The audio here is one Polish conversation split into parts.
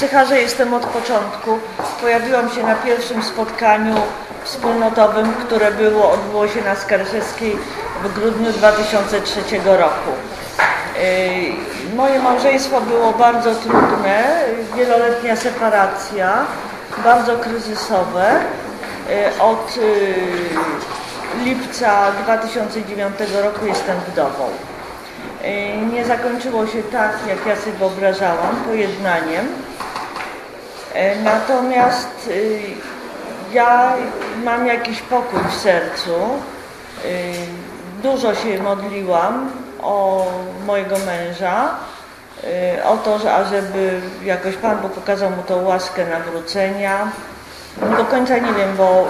psycharze jestem od początku. Pojawiłam się na pierwszym spotkaniu wspólnotowym, które było, odbyło się na Skarżewskiej w grudniu 2003 roku. Y, moje małżeństwo było bardzo trudne, wieloletnia separacja, bardzo kryzysowe. Y, od y, lipca 2009 roku jestem wdową. Nie zakończyło się tak, jak ja sobie wyobrażałam, pojednaniem. Natomiast ja mam jakiś pokój w sercu. Dużo się modliłam o mojego męża, y, o to, że ażeby jakoś Pan Bóg pokazał mu tą łaskę nawrócenia. Do końca nie wiem, bo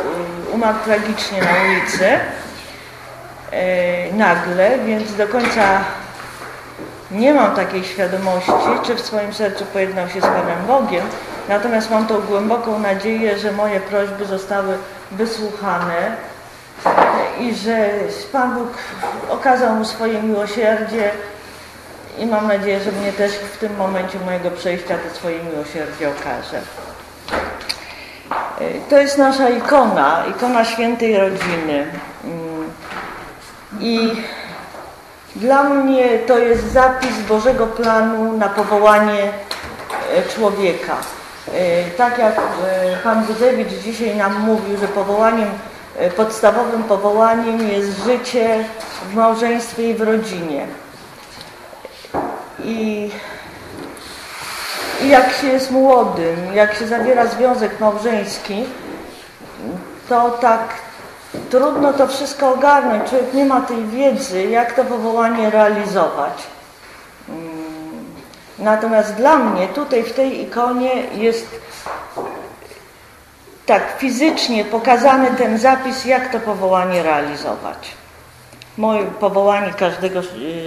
y, umarł tragicznie na ulicy y, nagle, więc do końca nie mam takiej świadomości, czy w swoim sercu pojednał się z Panem Bogiem, natomiast mam tą głęboką nadzieję, że moje prośby zostały wysłuchane i że Pan Bóg okazał mu swoje miłosierdzie i mam nadzieję, że mnie też w tym momencie mojego przejścia to swoje miłosierdzie okaże. To jest nasza ikona, ikona świętej rodziny. I dla mnie to jest zapis Bożego planu na powołanie e, człowieka. E, tak jak e, Pan Gudzewicz dzisiaj nam mówił, że powołaniem E, podstawowym powołaniem jest życie w małżeństwie i w rodzinie. I, I jak się jest młodym, jak się zawiera związek małżeński, to tak trudno to wszystko ogarnąć. Człowiek nie ma tej wiedzy, jak to powołanie realizować. Natomiast dla mnie tutaj w tej ikonie jest tak fizycznie pokazany ten zapis, jak to powołanie realizować. Moje powołanie każdego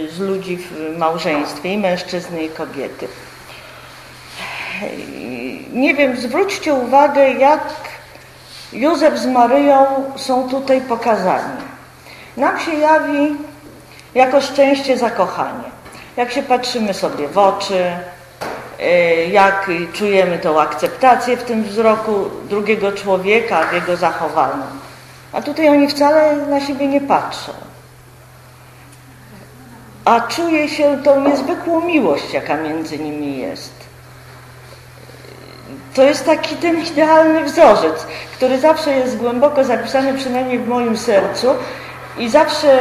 z ludzi w małżeństwie, i mężczyzny, i kobiety. Nie wiem, zwróćcie uwagę, jak Józef z Maryją są tutaj pokazani. Nam się jawi jako szczęście zakochanie. Jak się patrzymy sobie w oczy, E, jak czujemy tą akceptację w tym wzroku drugiego człowieka, w jego zachowaniu. A tutaj oni wcale na siebie nie patrzą. A czuje się tą niezwykłą miłość, jaka między nimi jest. To jest taki ten idealny wzorzec, który zawsze jest głęboko zapisany, przynajmniej w moim sercu, i zawsze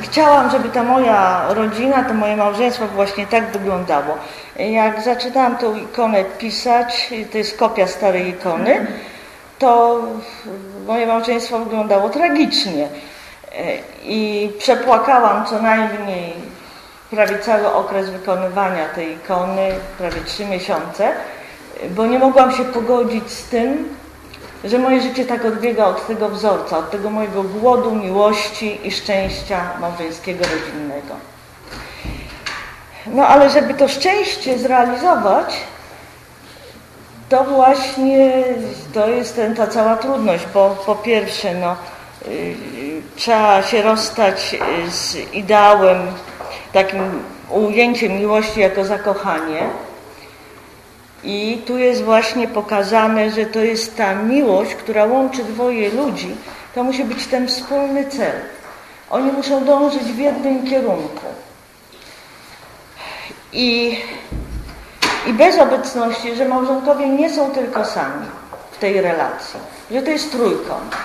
chciałam, żeby ta moja rodzina, to moje małżeństwo właśnie tak wyglądało. Jak zaczynałam tą ikonę pisać, to jest kopia starej ikony, to moje małżeństwo wyglądało tragicznie. I przepłakałam co najmniej prawie cały okres wykonywania tej ikony, prawie trzy miesiące, bo nie mogłam się pogodzić z tym, że moje życie tak odbiega od tego wzorca, od tego mojego głodu, miłości i szczęścia małżeńskiego, rodzinnego. No ale żeby to szczęście zrealizować, to właśnie to jest ten, ta cała trudność, bo po pierwsze no, yy, trzeba się rozstać z ideałem, takim ujęciem miłości jako zakochanie, i tu jest właśnie pokazane, że to jest ta miłość, która łączy dwoje ludzi. To musi być ten wspólny cel. Oni muszą dążyć w jednym kierunku. I, i bez obecności, że małżonkowie nie są tylko sami w tej relacji, że to jest trójkąt.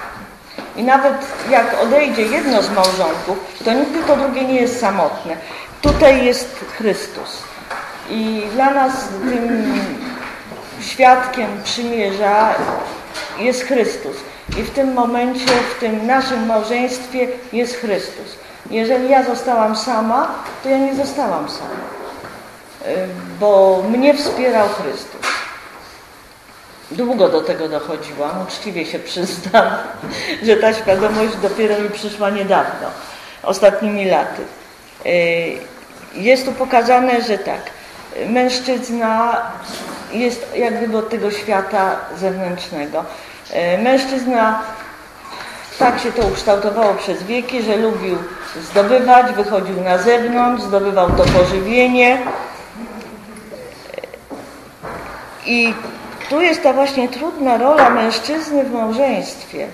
I nawet jak odejdzie jedno z małżonków, to nigdy to drugie nie jest samotne. Tutaj jest Chrystus. I dla nas tym świadkiem przymierza jest Chrystus. I w tym momencie, w tym naszym małżeństwie jest Chrystus. Jeżeli ja zostałam sama, to ja nie zostałam sama. Y, bo mnie wspierał Chrystus. Długo do tego dochodziłam, uczciwie się przyznam, że ta świadomość dopiero mi przyszła niedawno, ostatnimi laty. Y, jest tu pokazane, że tak, mężczyzna jest jak gdyby od tego świata zewnętrznego. E, mężczyzna tak się to ukształtowało przez wieki, że lubił zdobywać, wychodził na zewnątrz, zdobywał to pożywienie I tu jest ta właśnie trudna rola mężczyzny w małżeństwie,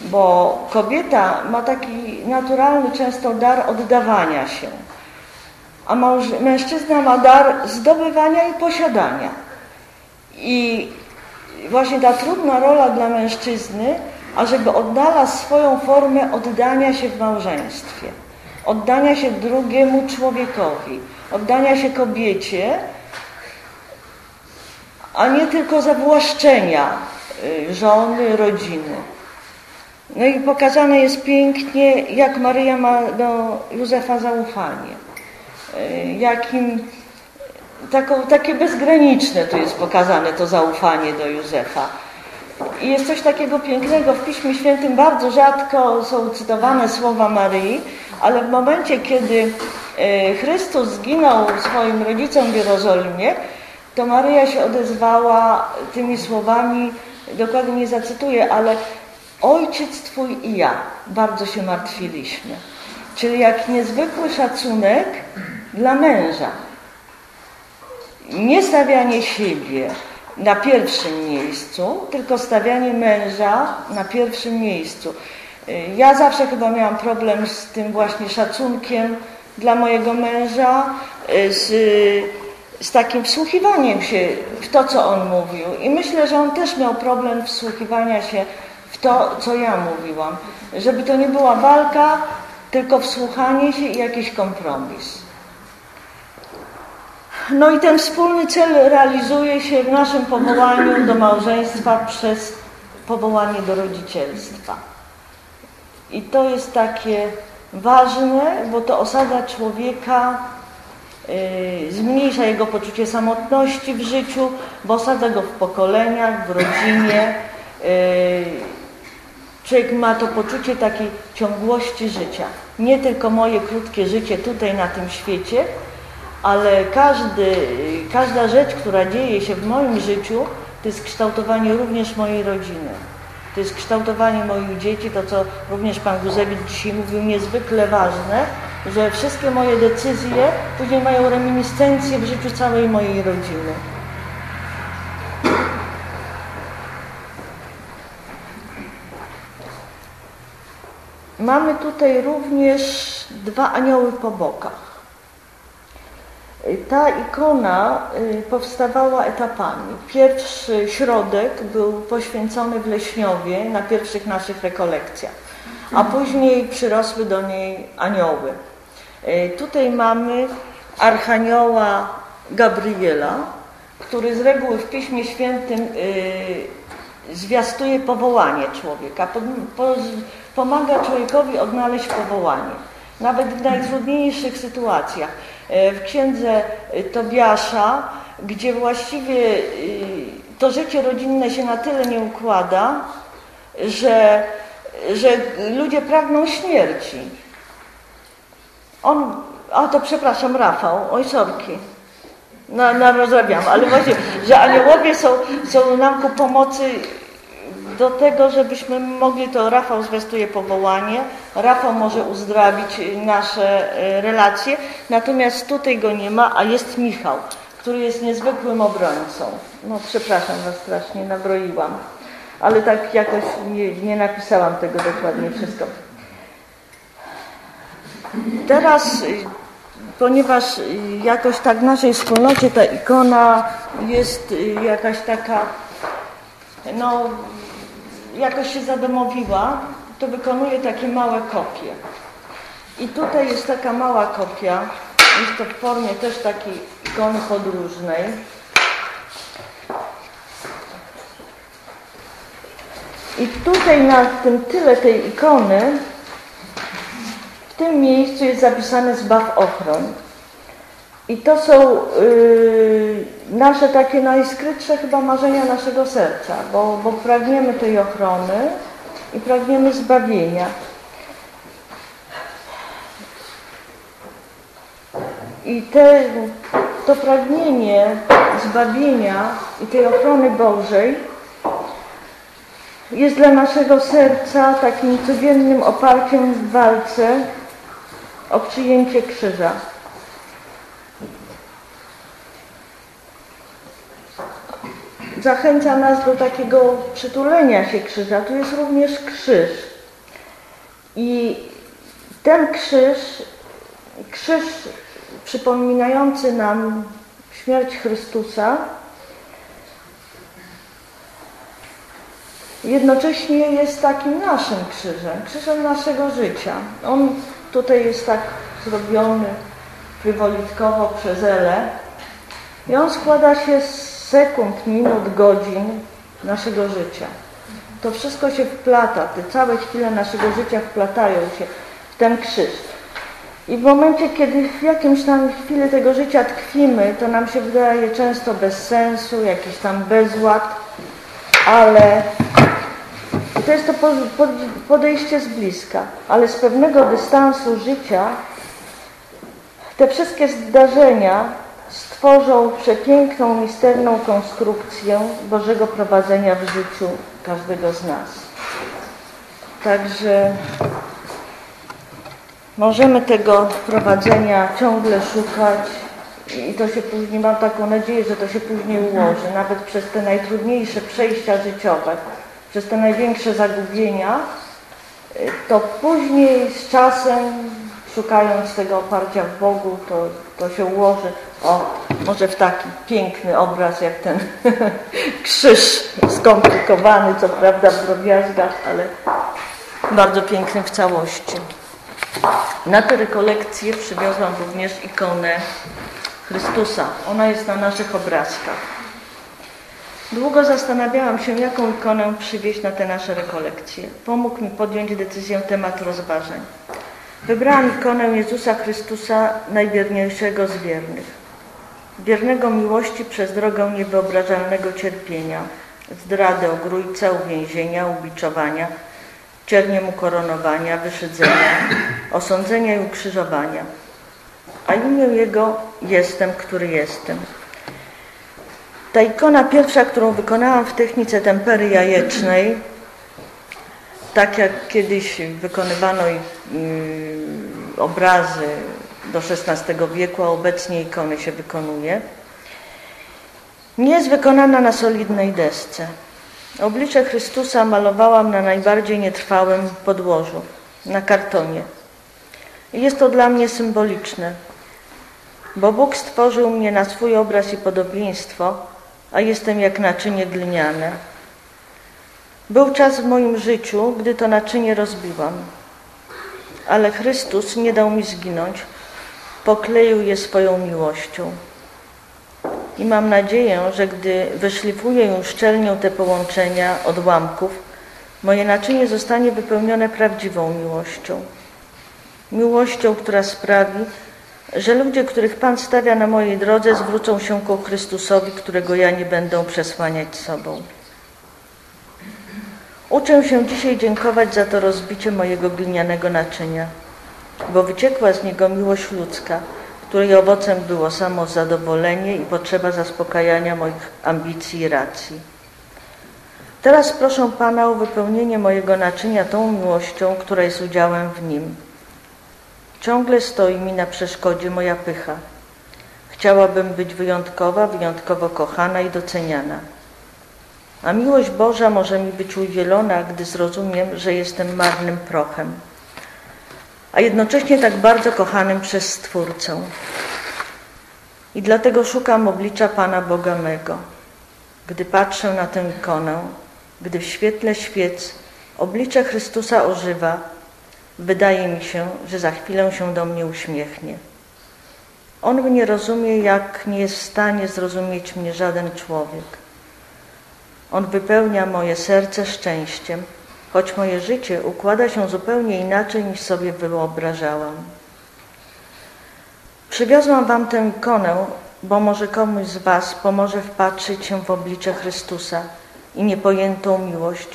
bo kobieta ma taki naturalny często dar oddawania się, a mężczyzna ma dar zdobywania i posiadania. I właśnie ta trudna rola dla mężczyzny, ażeby odnalazł swoją formę oddania się w małżeństwie, oddania się drugiemu człowiekowi, oddania się kobiecie, a nie tylko zawłaszczenia y, żony, rodziny. No i pokazane jest pięknie, jak Maryja ma do Józefa zaufanie. Y, jakim taką, takie bezgraniczne tu jest pokazane to zaufanie do Józefa. I jest coś takiego pięknego w Piśmie Świętym, bardzo rzadko są cytowane słowa Maryi, ale w momencie, kiedy y, Chrystus zginął swoim rodzicom w Jerozolimie, to Maryja się odezwała tymi słowami, dokładnie nie zacytuję, ale ojciec Twój i ja bardzo się martwiliśmy. Czyli jak niezwykły szacunek dla męża. Nie stawianie siebie na pierwszym miejscu, tylko stawianie męża na pierwszym miejscu. Ja zawsze chyba miałam problem z tym właśnie szacunkiem dla mojego męża, z z takim wsłuchiwaniem się w to, co on mówił. I myślę, że on też miał problem wsłuchiwania się w to, co ja mówiłam. Żeby to nie była walka, tylko wsłuchanie się i jakiś kompromis. No i ten wspólny cel realizuje się w naszym powołaniu do małżeństwa przez powołanie do rodzicielstwa. I to jest takie ważne, bo to osadza człowieka Y, zmniejsza jego poczucie samotności w życiu, bo osadza go w pokoleniach, w rodzinie. Y, człowiek ma to poczucie takiej ciągłości życia. Nie tylko moje krótkie życie tutaj na tym świecie, ale każdy, każda rzecz, która dzieje się w moim życiu, to jest kształtowanie również mojej rodziny. To jest kształtowanie moich dzieci, to co również Pan Guzewicz dzisiaj mówił, niezwykle ważne, że wszystkie moje decyzje później mają reminiscencję w życiu całej mojej rodziny. Mamy tutaj również dwa anioły po bokach. Ta ikona y, powstawała etapami. Pierwszy środek był poświęcony w Leśniowie na pierwszych naszych rekolekcjach, a później przyrosły do niej anioły. E, tutaj mamy Archanioła Gabriela, który z reguły w Piśmie Świętym e, zwiastuje powołanie człowieka, pomaga człowiekowi odnaleźć powołanie. Nawet w najtrudniejszych sytuacjach. E, w księdze Tobiasza, gdzie właściwie to życie rodzinne się na tyle nie układa, że, że ludzie pragną śmierci. On, a to przepraszam, Rafał, oj sorki, no, no rozrabiam, ale właśnie, że aniołowie są, są nam ku pomocy do tego, żebyśmy mogli, to Rafał zwiastuje powołanie, Rafał może uzdrawić nasze e, relacje, natomiast tutaj go nie ma, a jest Michał, który jest niezwykłym obrońcą. No przepraszam Was strasznie, nabroiłam, ale tak jakoś nie, nie napisałam tego dokładnie wszystko. Teraz, y, ponieważ y, jakoś tak w naszej wspólnocie ta ikona jest jakaś taka, no, jakoś się zadomowiła, to wykonuję takie małe kopie. I tutaj jest taka mała kopia, jest to w formie też takiej ikony podróżnej. I tutaj na tym tyle tej ikony w tym miejscu jest zapisane zbaw ochron. I to są yy, nasze takie najskrytsze chyba marzenia naszego serca, bo, bo pragniemy tej ochrony i pragniemy zbawienia. I te, to pragnienie zbawienia i tej ochrony Bożej jest dla naszego serca takim codziennym oparciem w walce o przyjęcie krzyża. Zachęca nas do takiego przytulenia się krzyża. Tu jest również krzyż. I ten krzyż, krzyż przypominający nam śmierć Chrystusa, jednocześnie jest takim naszym krzyżem, krzyżem naszego życia. On tutaj jest tak zrobiony frywolitkowo przez Elę i on składa się z sekund, minut, godzin naszego życia. To wszystko się wplata, te całe chwile naszego życia wplatają się w ten krzyż. I w momencie, kiedy w jakimś tam chwili tego życia tkwimy, to nam się wydaje często bez sensu, jakiś tam bezład, ale to jest to podejście z bliska, ale z pewnego dystansu życia te wszystkie zdarzenia stworzą przepiękną, misterną konstrukcję Bożego prowadzenia w życiu każdego z nas. Także możemy tego prowadzenia ciągle szukać i to się później, mam taką nadzieję, że to się później ułoży, nawet przez te najtrudniejsze przejścia życiowe, przez te największe zagubienia, to później z czasem, szukając tego oparcia w Bogu, to, to się ułoży o, może w taki piękny obraz jak ten krzyż skomplikowany, co prawda w drobiazgach, ale bardzo piękny w całości. Na tę rekolekcję przywiozłam również ikonę Chrystusa. Ona jest na naszych obrazkach. Długo zastanawiałam się, jaką ikonę przywieźć na te nasze rekolekcje. Pomógł mi podjąć decyzję temat rozważań. Wybrałam ikonę Jezusa Chrystusa, najwierniejszego z wiernych wiernego miłości przez drogę niewyobrażalnego cierpienia, zdradę ogrójca, uwięzienia, ubiczowania, cierniem ukoronowania, wyszydzenia, osądzenia i ukrzyżowania. A imię Jego jestem, który jestem. Ta ikona pierwsza, którą wykonałam w technice tempery jajecznej, tak jak kiedyś wykonywano yy, obrazy do XVI wieku, a obecnie ikony się wykonuje, nie jest wykonana na solidnej desce. Oblicze Chrystusa malowałam na najbardziej nietrwałym podłożu, na kartonie. Jest to dla mnie symboliczne, bo Bóg stworzył mnie na swój obraz i podobieństwo, a jestem jak naczynie gliniane. Był czas w moim życiu, gdy to naczynie rozbiłam, ale Chrystus nie dał mi zginąć, pokleił je swoją miłością. I mam nadzieję, że gdy wyszlifuję i uszczelnię te połączenia odłamków, moje naczynie zostanie wypełnione prawdziwą miłością. Miłością, która sprawi, że ludzie, których Pan stawia na mojej drodze, zwrócą się ku Chrystusowi, którego ja nie będę przesłaniać sobą. Uczę się dzisiaj dziękować za to rozbicie mojego glinianego naczynia bo wyciekła z niego miłość ludzka, której owocem było samo zadowolenie i potrzeba zaspokajania moich ambicji i racji. Teraz proszę Pana o wypełnienie mojego naczynia tą miłością, która jest udziałem w nim. Ciągle stoi mi na przeszkodzie moja pycha. Chciałabym być wyjątkowa, wyjątkowo kochana i doceniana. A miłość Boża może mi być udzielona, gdy zrozumiem, że jestem marnym prochem a jednocześnie tak bardzo kochanym przez Stwórcę. I dlatego szukam oblicza Pana Boga mego. Gdy patrzę na tę ikonę, gdy w świetle świec oblicze Chrystusa ożywa, wydaje mi się, że za chwilę się do mnie uśmiechnie. On mnie rozumie, jak nie jest w stanie zrozumieć mnie żaden człowiek. On wypełnia moje serce szczęściem, choć moje życie układa się zupełnie inaczej niż sobie wyobrażałam. Przywiozłam Wam tę ikonę, bo może komuś z Was pomoże wpatrzyć się w oblicze Chrystusa i niepojętą miłość,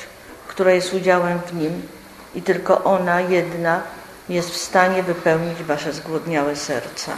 która jest udziałem w Nim i tylko ona jedna jest w stanie wypełnić Wasze zgłodniałe serca.